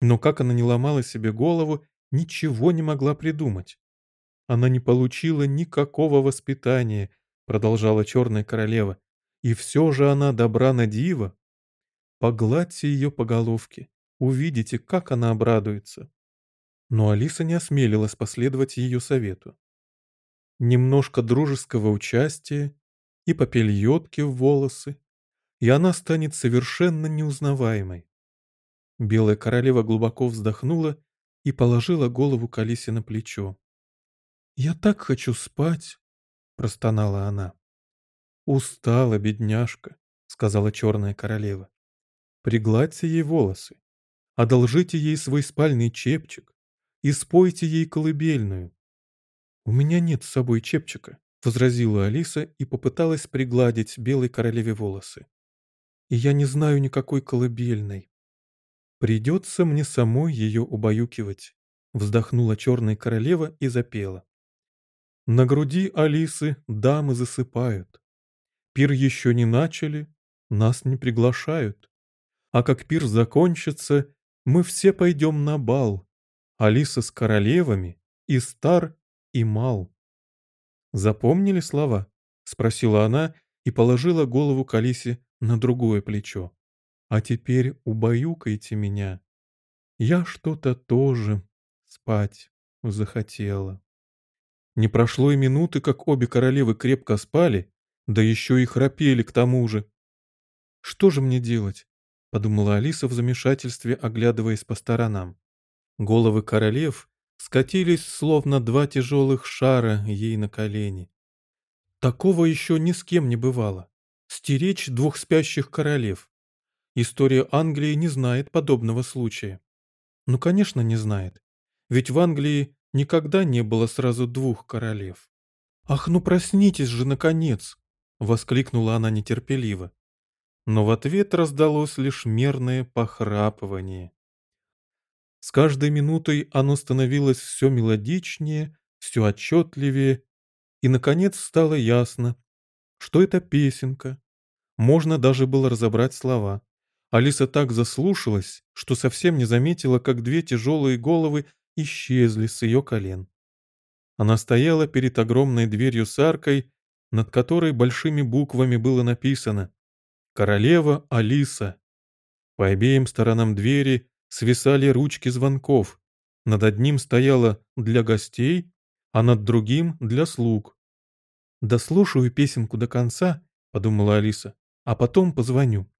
Но как она не ломала себе голову, ничего не могла придумать. Она не получила никакого воспитания, продолжала черная королева, и все же она добра на диво. Погладьте ее по головке, увидите, как она обрадуется. Но Алиса не осмелилась последовать ее совету. Немножко дружеского участия и попельотки в волосы, и она станет совершенно неузнаваемой. Белая королева глубоко вздохнула и положила голову к Алисе на плечо. «Я так хочу спать!» — простонала она. «Устала, бедняжка», — сказала черная королева. «Пригладьте ей волосы, одолжите ей свой спальный чепчик и спойте ей колыбельную». «У меня нет с собой чепчика», — возразила Алиса и попыталась пригладить белой королеве волосы. «И я не знаю никакой колыбельной». «Придется мне самой ее убаюкивать», — вздохнула черная королева и запела. На груди Алисы дамы засыпают. Пир еще не начали, нас не приглашают. А как пир закончится, мы все пойдем на бал. Алиса с королевами, и стар, и мал. «Запомнили слова?» — спросила она и положила голову к Алисе на другое плечо. «А теперь убаюкайте меня. Я что-то тоже спать захотела». Не прошло и минуты, как обе королевы крепко спали, да еще и храпели к тому же. «Что же мне делать?» — подумала Алиса в замешательстве, оглядываясь по сторонам. Головы королев скатились, словно два тяжелых шара ей на колени. Такого еще ни с кем не бывало. Стеречь двух спящих королев. История Англии не знает подобного случая. Ну, конечно, не знает. Ведь в Англии никогда не было сразу двух королев. «Ах, ну проснитесь же, наконец!» — воскликнула она нетерпеливо. Но в ответ раздалось лишь мерное похрапывание. С каждой минутой оно становилось все мелодичнее, все отчетливее, и, наконец, стало ясно, что это песенка. Можно даже было разобрать слова. Алиса так заслушалась, что совсем не заметила, как две тяжелые головы исчезли с ее колен. Она стояла перед огромной дверью с аркой, над которой большими буквами было написано «Королева Алиса». По обеим сторонам двери свисали ручки звонков. Над одним стояла «для гостей», а над другим «для слуг». «Дослушаю песенку до конца», — подумала Алиса, — «а потом позвоню».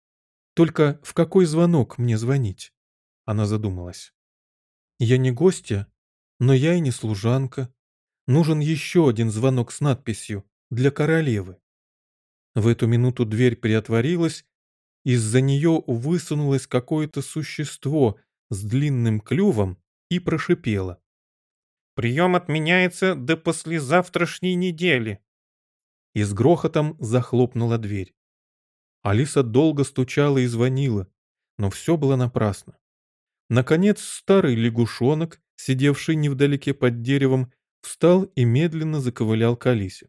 «Только в какой звонок мне звонить?» Она задумалась. «Я не гостья, но я и не служанка. Нужен еще один звонок с надписью «Для королевы». В эту минуту дверь приотворилась, из-за нее высунулось какое-то существо с длинным клювом и прошипело. «Прием отменяется до послезавтрашней недели». И с грохотом захлопнула дверь. Алиса долго стучала и звонила, но все было напрасно. Наконец старый лягушонок, сидевший невдалеке под деревом, встал и медленно заковылял к Алисе.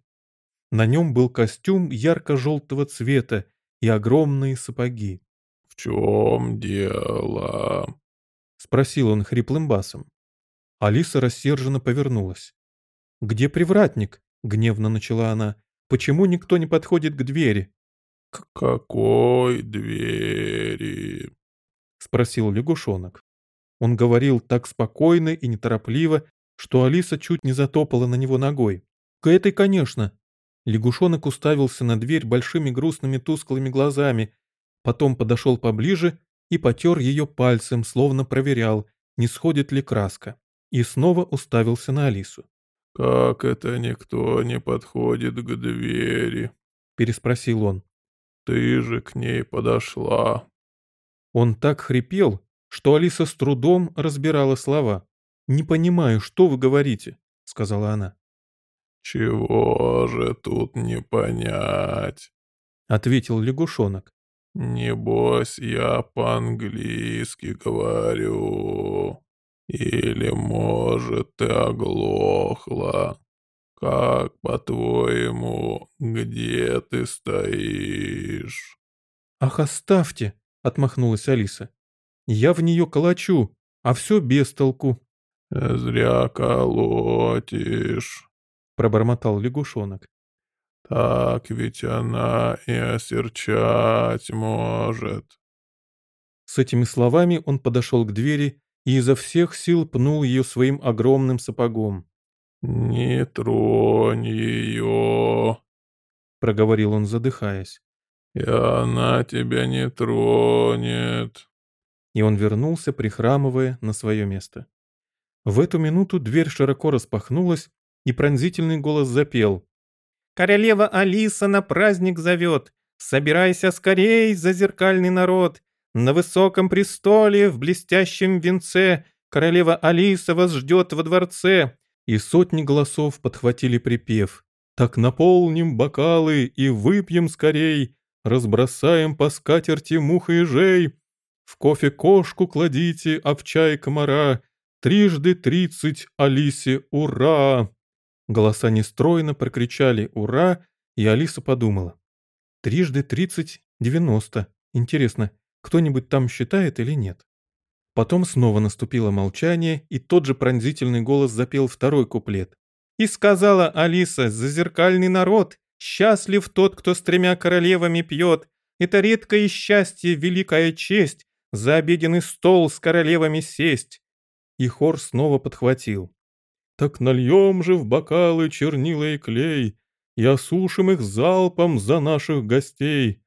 На нем был костюм ярко-желтого цвета и огромные сапоги. «В чем дело?» — спросил он хриплым басом. Алиса рассерженно повернулась. «Где привратник?» — гневно начала она. «Почему никто не подходит к двери?» «К какой двери?» — спросил лягушонок. Он говорил так спокойно и неторопливо, что Алиса чуть не затопала на него ногой. «К этой, конечно!» Лягушонок уставился на дверь большими грустными тусклыми глазами, потом подошел поближе и потер ее пальцем, словно проверял, не сходит ли краска, и снова уставился на Алису. «Как это никто не подходит к двери?» — переспросил он. «Ты же к ней подошла». Он так хрипел, что Алиса с трудом разбирала слова. «Не понимаю, что вы говорите», — сказала она. «Чего же тут не понять?» — ответил лягушонок. «Небось, я по-английски говорю. Или, может, ты оглохла? Как, по-твоему, где ты стоишь?» «Ах, оставьте!» — отмахнулась Алиса. «Я в нее колочу, а все без толку». «Зря колотишь», — пробормотал лягушонок. Так ведь она и осерчать может. С этими словами он подошел к двери и изо всех сил пнул ее своим огромным сапогом. «Не тронь ее», — проговорил он, задыхаясь. «И она тебя не тронет». И он вернулся, прихрамывая, на свое место. В эту минуту дверь широко распахнулась, и пронзительный голос запел. Королева Алиса на праздник зовет. Собирайся скорей, зазеркальный народ. На высоком престоле, в блестящем венце, королева Алиса вас ждет во дворце. И сотни голосов подхватили припев. Так наполним бокалы и выпьем скорей, разбросаем по скатерти мух и ежей. В кофе кошку кладите, а в чай комара. Трижды тридцать Алисе, ура! Голоса нестройно прокричали «Ура!» и Алиса подумала. Трижды тридцать — девяносто. Интересно, кто-нибудь там считает или нет? Потом снова наступило молчание, и тот же пронзительный голос запел второй куплет. «И сказала Алиса, зазеркальный народ, счастлив тот, кто с тремя королевами пьет. Это редкое счастье, великая честь, за обеденный стол с королевами сесть». И хор снова подхватил. Так нальем же в бокалы чернила и клей И осушим их залпом за наших гостей.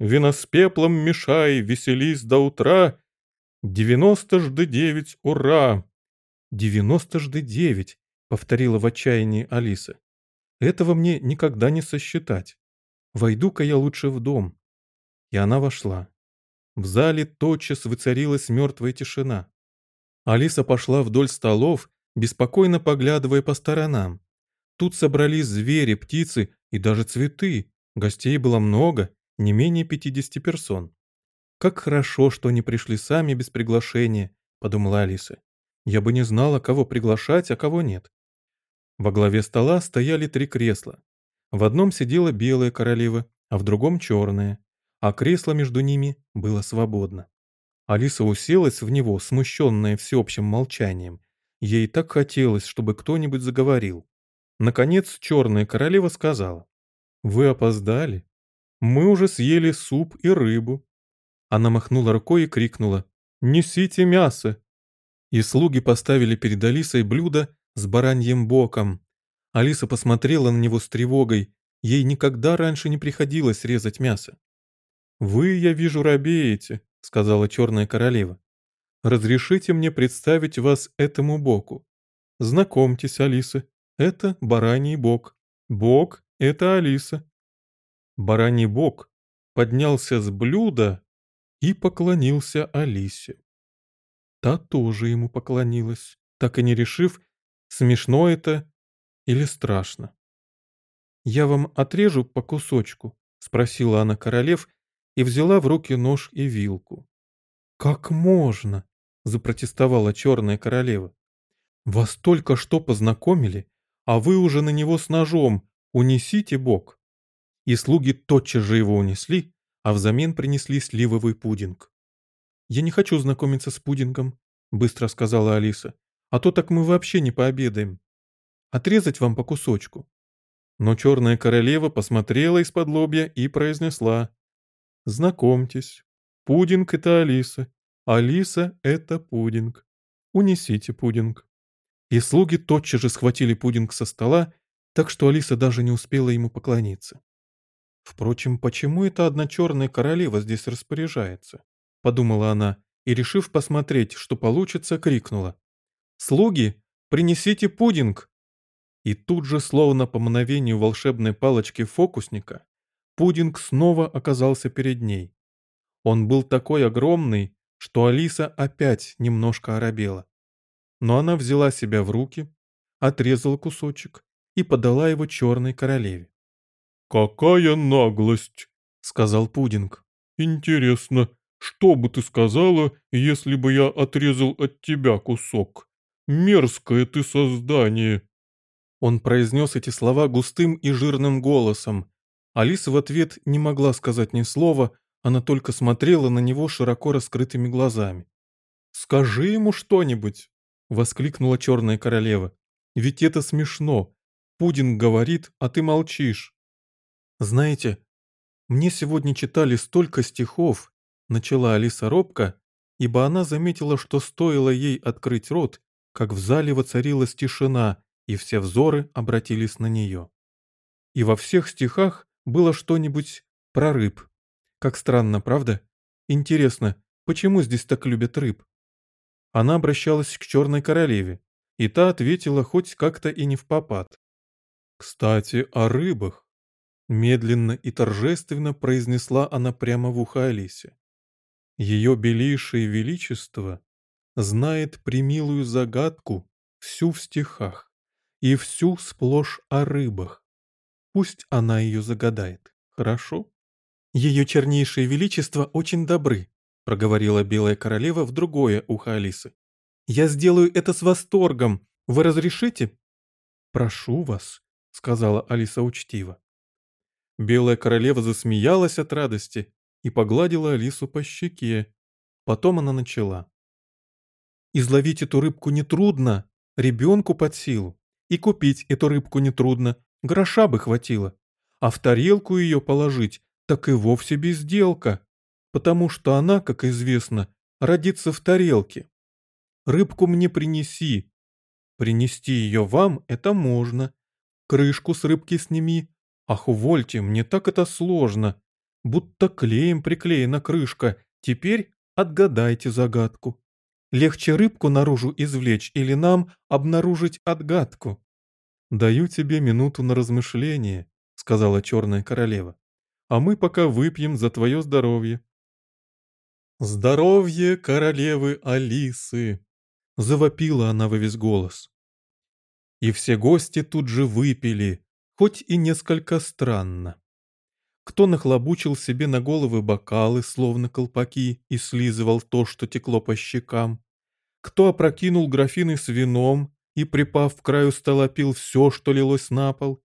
Вина с пеплом мешай, веселись до утра. Девяносто жды девять, ура! Девяносто жды девять, повторила в отчаянии Алиса. Этого мне никогда не сосчитать. Войду-ка я лучше в дом. И она вошла. В зале тотчас воцарилась мертвая тишина. Алиса пошла вдоль столов беспокойно поглядывая по сторонам. Тут собрались звери, птицы и даже цветы. Гостей было много, не менее 50 персон. «Как хорошо, что они пришли сами без приглашения», — подумала Алиса. «Я бы не знала, кого приглашать, а кого нет». Во главе стола стояли три кресла. В одном сидела белая королева, а в другом черная, а кресло между ними было свободно. Алиса уселась в него, смущенная всеобщим молчанием, Ей так хотелось, чтобы кто-нибудь заговорил. Наконец черная королева сказала. «Вы опоздали. Мы уже съели суп и рыбу». Она махнула рукой и крикнула. «Несите мясо!» И слуги поставили перед Алисой блюдо с бараньим боком. Алиса посмотрела на него с тревогой. Ей никогда раньше не приходилось резать мясо. «Вы, я вижу, робеете», — сказала черная королева. Разрешите мне представить вас этому боку. Знакомьтесь, Алиса, это бараний бок. Бок — это Алиса. Бараний бок поднялся с блюда и поклонился Алисе. Та тоже ему поклонилась, так и не решив, смешно это или страшно. «Я вам отрежу по кусочку?» — спросила она королев и взяла в руки нож и вилку. «Как можно?» запротестовала черная королева. «Вас только что познакомили, а вы уже на него с ножом. Унесите бог!» И слуги тотчас же его унесли, а взамен принесли сливовый пудинг. «Я не хочу знакомиться с пудингом», — быстро сказала Алиса, «а то так мы вообще не пообедаем. Отрезать вам по кусочку». Но черная королева посмотрела из-под лобья и произнесла, «Знакомьтесь, пудинг — это Алиса, Алиса — это пудинг. Унесите пудинг». И слуги тотчас же схватили пудинг со стола, так что Алиса даже не успела ему поклониться. Впрочем, почему эта одна черная королева здесь распоряжается? Подумала она и, решив посмотреть, что получится, крикнула. «Слуги, принесите пудинг!» И тут же, словно по мгновению волшебной палочки фокусника, пудинг снова оказался перед ней. Он был такой огромный, что Алиса опять немножко оробела. Но она взяла себя в руки, отрезала кусочек и подала его черной королеве. «Какая наглость!» — сказал Пудинг. «Интересно, что бы ты сказала, если бы я отрезал от тебя кусок? Мерзкое ты создание!» Он произнес эти слова густым и жирным голосом. Алиса в ответ не могла сказать ни слова, она только смотрела на него широко раскрытыми глазами. «Скажи ему что-нибудь!» — воскликнула черная королева. «Ведь это смешно. Пудинг говорит, а ты молчишь». «Знаете, мне сегодня читали столько стихов», — начала Алиса робко, ибо она заметила, что стоило ей открыть рот, как в зале воцарилась тишина, и все взоры обратились на нее. И во всех стихах было что-нибудь про рыб. Как странно, правда? Интересно, почему здесь так любят рыб? Она обращалась к черной королеве, и та ответила хоть как-то и не в попад. «Кстати, о рыбах. Медленно и торжественно произнесла она прямо в ухо Алисе. Ее белейшее величество знает примилую загадку всю в стихах и всю сплошь о рыбах. Пусть она ее загадает, хорошо? Ее чернейшее величество очень добры, проговорила белая королева в другое ухо Алисы. Я сделаю это с восторгом. Вы разрешите? Прошу вас, сказала Алиса учтиво. Белая королева засмеялась от радости и погладила Алису по щеке. Потом она начала. «Изловить эту рыбку нетрудно, ребенку под силу. И купить эту рыбку нетрудно, гроша бы хватило. А в тарелку ее положить, так и вовсе безделка, потому что она, как известно, родится в тарелке. Рыбку мне принеси. Принести ее вам – это можно. Крышку с рыбки сними, Ах, увольте, мне так это сложно. Будто клеем приклеена крышка. Теперь отгадайте загадку. Легче рыбку наружу извлечь или нам обнаружить отгадку? Даю тебе минуту на размышление, сказала черная королева. А мы пока выпьем за твое здоровье. Здоровье королевы Алисы! Завопила она во весь голос. И все гости тут же выпили, хоть и несколько странно. Кто нахлобучил себе на головы бокалы, словно колпаки, и слизывал то, что текло по щекам, кто опрокинул графины с вином и, припав к краю стола, пил все, что лилось на пол,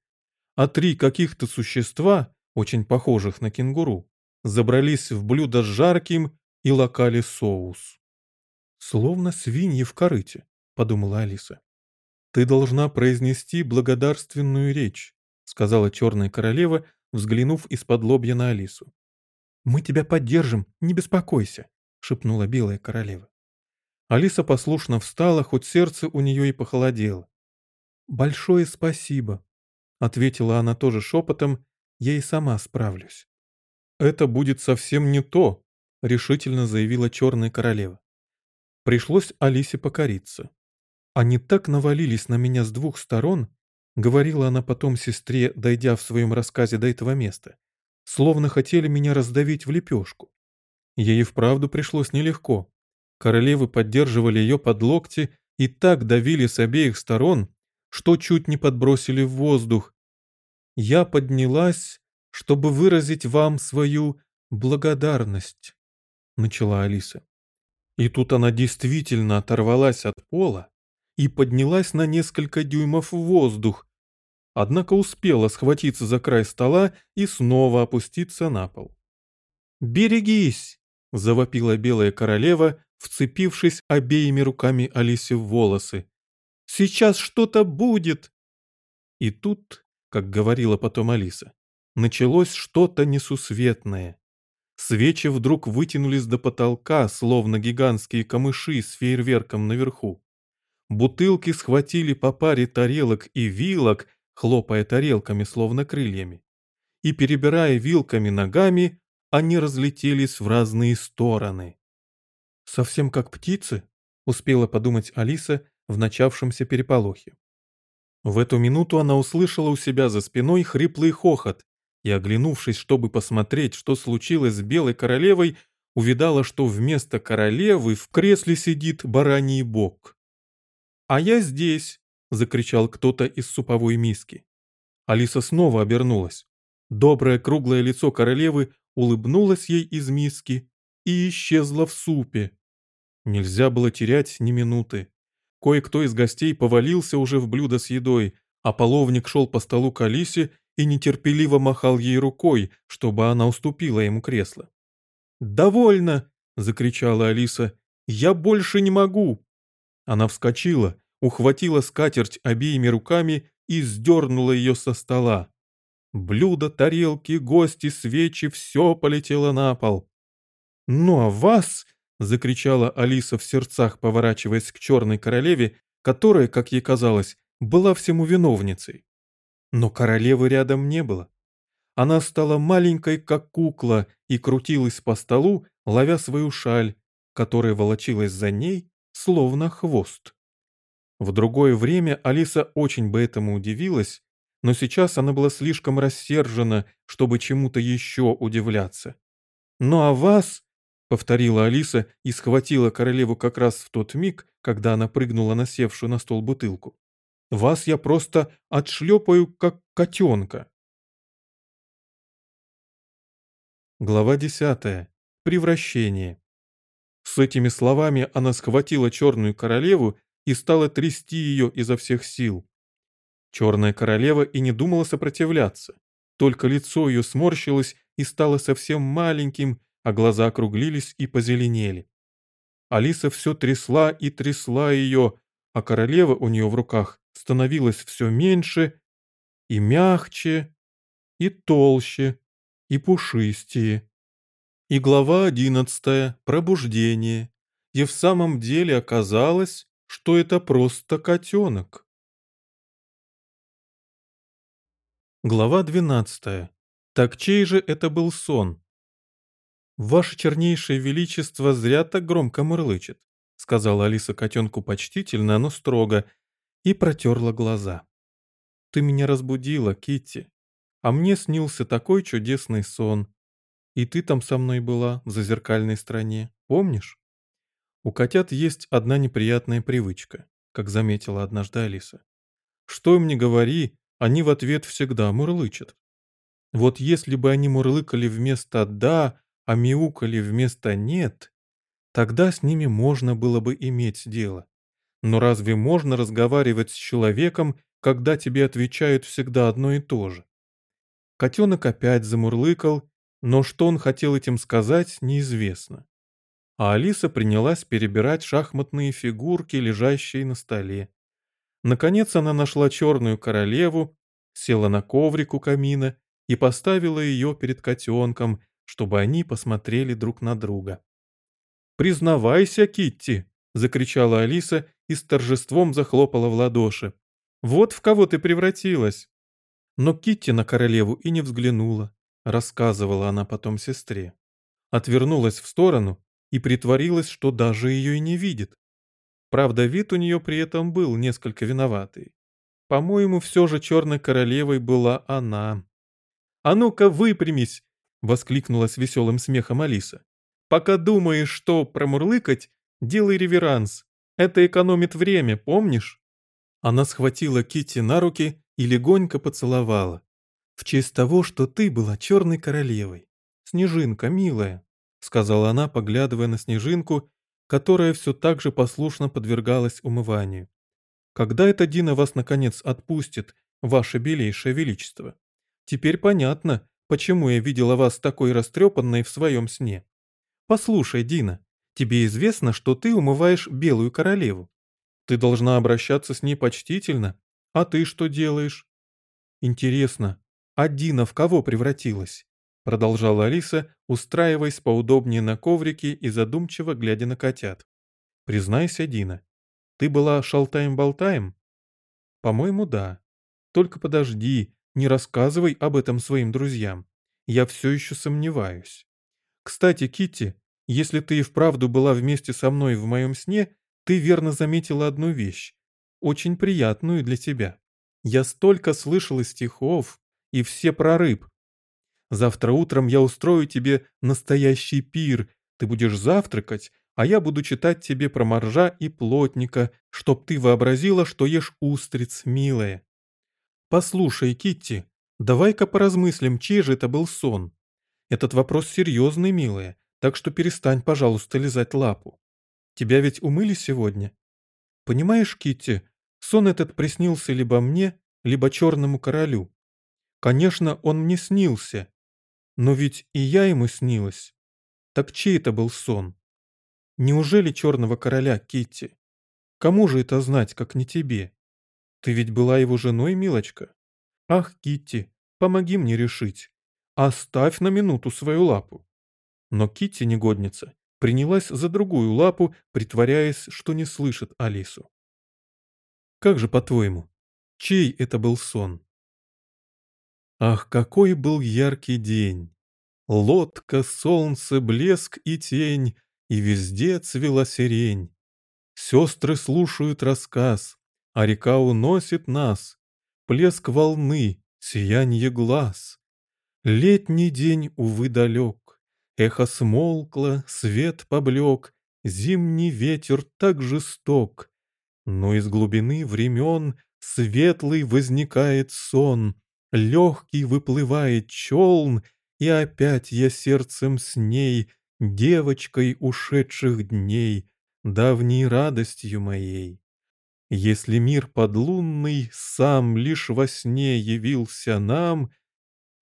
а три каких-то существа, очень похожих на кенгуру, забрались в блюдо с жарким и локали соус. «Словно свиньи в корыте», — подумала Алиса. «Ты должна произнести благодарственную речь, сказала черная королева, взглянув из-под лобья на Алису. «Мы тебя поддержим, не беспокойся», — шепнула белая королева. Алиса послушно встала, хоть сердце у нее и похолодело. «Большое спасибо», — ответила она тоже шепотом, — «я и сама справлюсь». «Это будет совсем не то», — решительно заявила черная королева. Пришлось Алисе покориться. Они так навалились на меня с двух сторон, Говорила она потом сестре, дойдя в своем рассказе до этого места. Словно хотели меня раздавить в лепешку. Ей вправду пришлось нелегко. Королевы поддерживали ее под локти и так давили с обеих сторон, что чуть не подбросили в воздух. Я поднялась, чтобы выразить вам свою благодарность, начала Алиса. И тут она действительно оторвалась от пола и поднялась на несколько дюймов в воздух, однако успела схватиться за край стола и снова опуститься на пол. «Берегись!» — завопила белая королева, вцепившись обеими руками Алисе в волосы. «Сейчас что-то будет!» И тут, как говорила потом Алиса, началось что-то несусветное. Свечи вдруг вытянулись до потолка, словно гигантские камыши с фейерверком наверху. Бутылки схватили по паре тарелок и вилок, хлопая тарелками, словно крыльями. И, перебирая вилками ногами, они разлетелись в разные стороны. «Совсем как птицы», — успела подумать Алиса в начавшемся переполохе. В эту минуту она услышала у себя за спиной хриплый хохот, и, оглянувшись, чтобы посмотреть, что случилось с белой королевой, увидала, что вместо королевы в кресле сидит бараний бок. «А я здесь!» — закричал кто-то из суповой миски. Алиса снова обернулась. Доброе круглое лицо королевы улыбнулось ей из миски и исчезло в супе. Нельзя было терять ни минуты. Кое-кто из гостей повалился уже в блюдо с едой, а половник шел по столу к Алисе и нетерпеливо махал ей рукой, чтобы она уступила ему кресло. «Довольно!» — закричала Алиса. «Я больше не могу!» Она вскочила, ухватила скатерть обеими руками и сдернула ее со стола. Блюда, тарелки, гости, свечи — все полетело на пол. «Ну а вас!» — закричала Алиса в сердцах, поворачиваясь к черной королеве, которая, как ей казалось, была всему виновницей. Но королевы рядом не было. Она стала маленькой, как кукла, и крутилась по столу, ловя свою шаль, которая волочилась за ней, словно хвост. В другое время Алиса очень бы этому удивилась, но сейчас она была слишком рассержена, чтобы чему-то еще удивляться. «Ну а вас?» — повторила Алиса и схватила королеву как раз в тот миг, когда она прыгнула на севшую на стол бутылку. Вас я просто отшлепаю, как котенка. Глава десятая. Превращение. С этими словами она схватила черную королеву и стала трясти ее изо всех сил. Черная королева и не думала сопротивляться, только лицо ее сморщилось и стало совсем маленьким, а глаза округлились и позеленели. Алиса все трясла и трясла ее, а королева у нее в руках становилась все меньше и мягче, и толще, и пушистее. И глава одиннадцатая «Пробуждение». И в самом деле оказалось, что это просто котенок. Глава двенадцатая. Так чей же это был сон? «Ваше чернейшее величество зря так громко мурлычет», сказала Алиса котенку почтительно, но строго, и протерла глаза. «Ты меня разбудила, Китти, а мне снился такой чудесный сон. И ты там со мной была, в зазеркальной стране, помнишь? У котят есть одна неприятная привычка, как заметила однажды Алиса. Что им не говори, они в ответ всегда мурлычат. Вот если бы они мурлыкали вместо «да», а мяукали вместо «нет», тогда с ними можно было бы иметь дело. Но разве можно разговаривать с человеком, когда тебе отвечают всегда одно и то же? Котенок опять замурлыкал, но что он хотел этим сказать, неизвестно. А Алиса принялась перебирать шахматные фигурки, лежащие на столе. Наконец она нашла черную королеву, села на коврик у камина и поставила ее перед котенком, чтобы они посмотрели друг на друга. «Признавайся, Китти!» — закричала Алиса и с торжеством захлопала в ладоши. «Вот в кого ты превратилась!» Но Китти на королеву и не взглянула, рассказывала она потом сестре. Отвернулась в сторону и притворилась, что даже ее и не видит. Правда, вид у нее при этом был несколько виноватый. По-моему, все же черной королевой была она. «А ну-ка, выпрямись!» — воскликнула с веселым смехом Алиса. «Пока думаешь, что промурлыкать, делай реверанс. Это экономит время, помнишь?» Она схватила Кити на руки и легонько поцеловала. «В честь того, что ты была черной королевой. Снежинка, милая», — сказала она, поглядывая на Снежинку, которая все так же послушно подвергалась умыванию. «Когда это Дина вас, наконец, отпустит, ваше белейшее величество? Теперь понятно, почему я видела вас такой растрепанной в своем сне. Послушай, Дина, тебе известно, что ты умываешь белую королеву. Ты должна обращаться с ней почтительно. А ты что делаешь? Интересно, а Дина в кого превратилась? Продолжала Алиса, устраиваясь поудобнее на коврике и задумчиво глядя на котят. Признайся, Дина, ты была шалтаем-болтаем? По-моему, да. Только подожди, не рассказывай об этом своим друзьям. Я все еще сомневаюсь. Кстати, Китти, если ты и вправду была вместе со мной в моем сне, ты верно заметила одну вещь, очень приятную для тебя. Я столько слышала стихов, и все про рыб. Завтра утром я устрою тебе настоящий пир, ты будешь завтракать, а я буду читать тебе про моржа и плотника, чтоб ты вообразила, что ешь устриц, милая. Послушай, Китти, давай-ка поразмыслим, чей же это был сон. Этот вопрос серьезный, милая, так что перестань, пожалуйста, лизать лапу. Тебя ведь умыли сегодня? Понимаешь, Китти, сон этот приснился либо мне, либо черному королю. Конечно, он мне снился, но ведь и я ему снилась. Так чей это был сон? Неужели черного короля, Китти? Кому же это знать, как не тебе? Ты ведь была его женой, милочка? Ах, Китти, помоги мне решить. Оставь на минуту свою лапу. Но Китти, негодница, принялась за другую лапу, притворяясь, что не слышит Алису. Как же, по-твоему, чей это был сон? Ах, какой был яркий день! Лодка, солнце, блеск и тень, и везде цвела сирень. Сестры слушают рассказ, а река уносит нас. Плеск волны, сиянье глаз. Летний день, увы, далек. Эхо смолкло, свет поблек, Зимний ветер так жесток. Но из глубины времен Светлый возникает сон, Легкий выплывает челн, И опять я сердцем с ней, Девочкой ушедших дней, Давней радостью моей. Если мир подлунный Сам лишь во сне явился нам,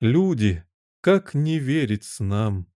Люди, как не верить с нам?